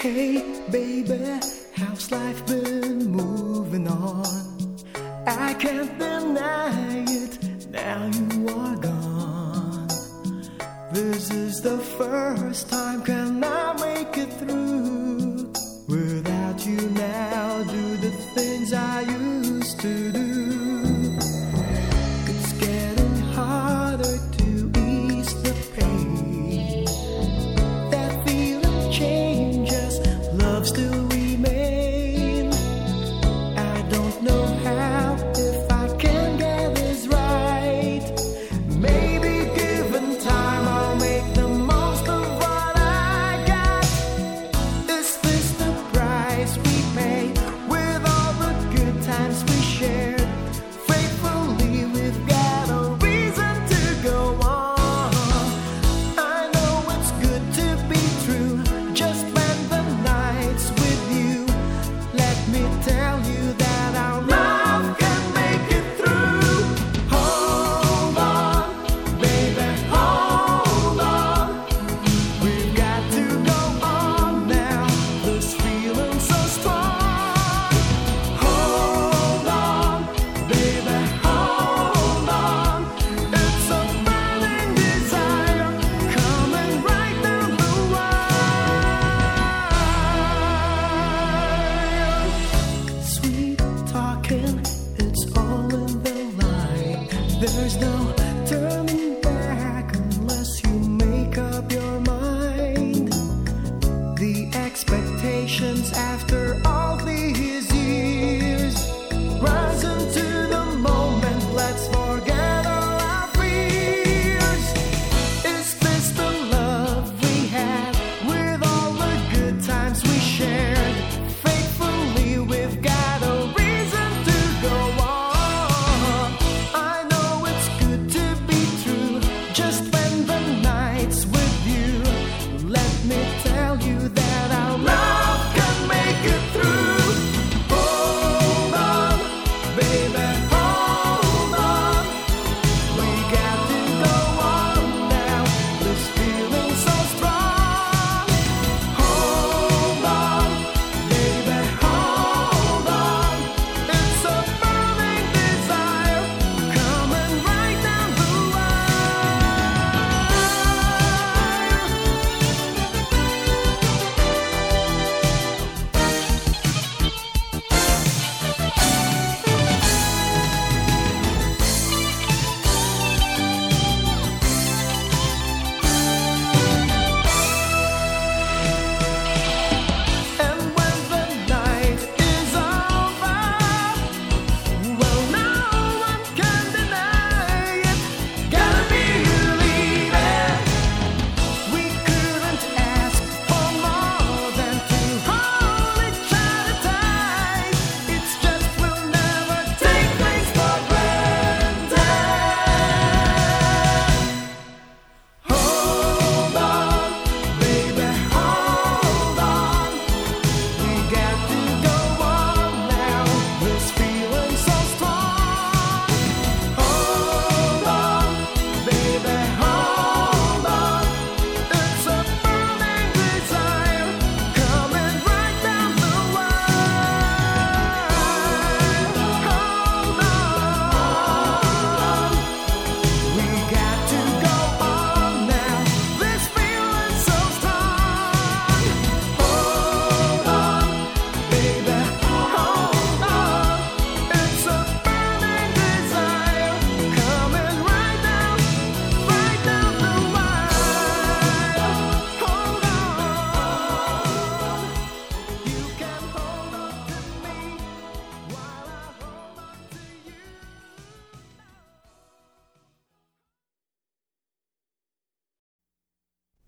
Hey, baby, how's life been moving on? I can't deny it, now you are gone. This is the first time, can I make it through? Without you now, do the things I used baby.